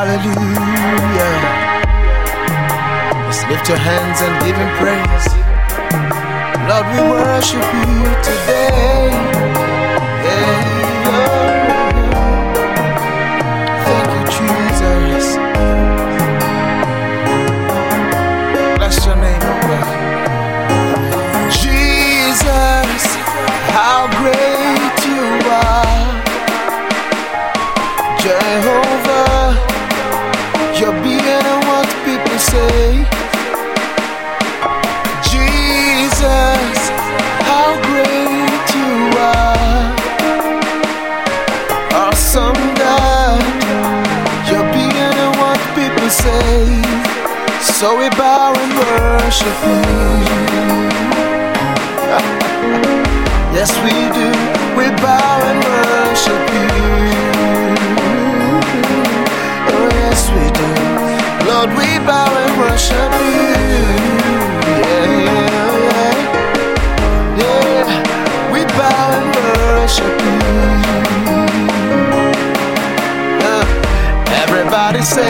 Hallelujah. Just lift your hands and give him praise. Lord, we worship you today. So we bow and worship you. Yes, we do. We bow and worship you. Oh, yes, we do. Lord, we bow and worship you. Yeah, yeah, yeah. We bow and worship you. Yeah. Everybody say,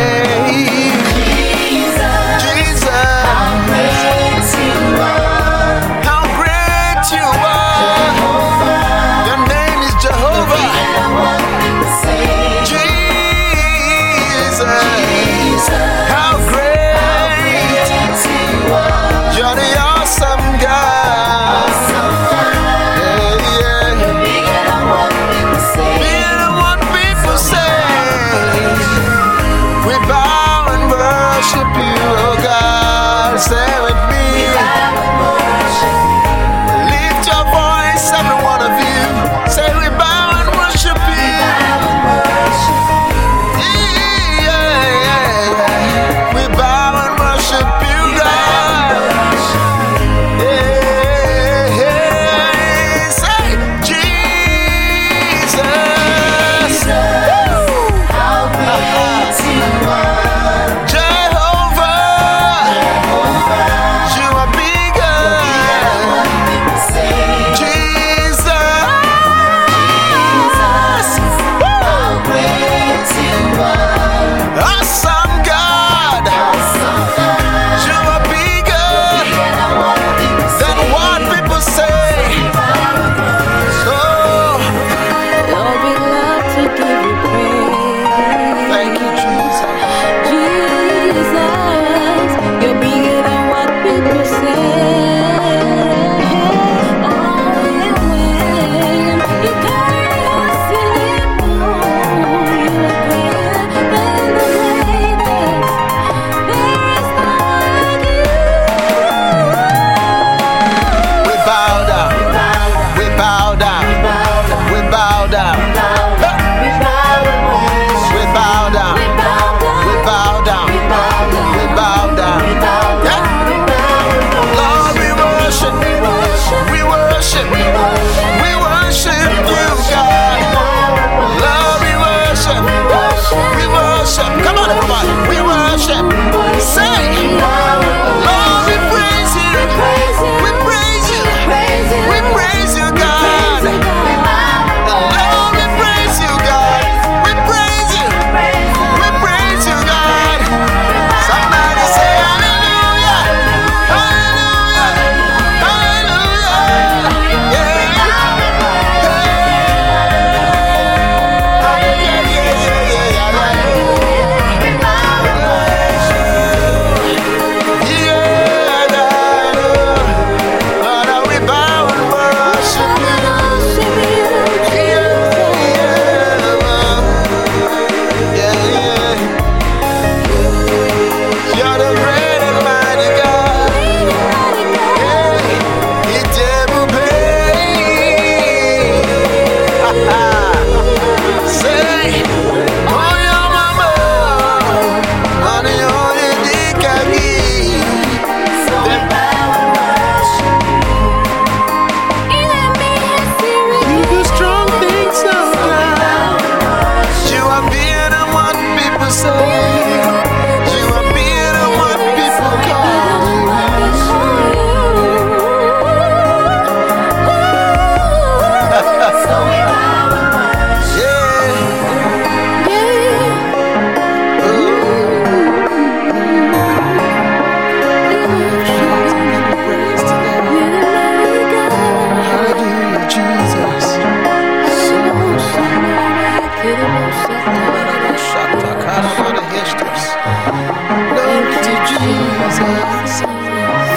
Jesus.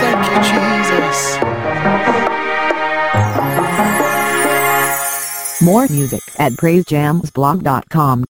Thank you, Jesus. More music at praisejamsblog.com.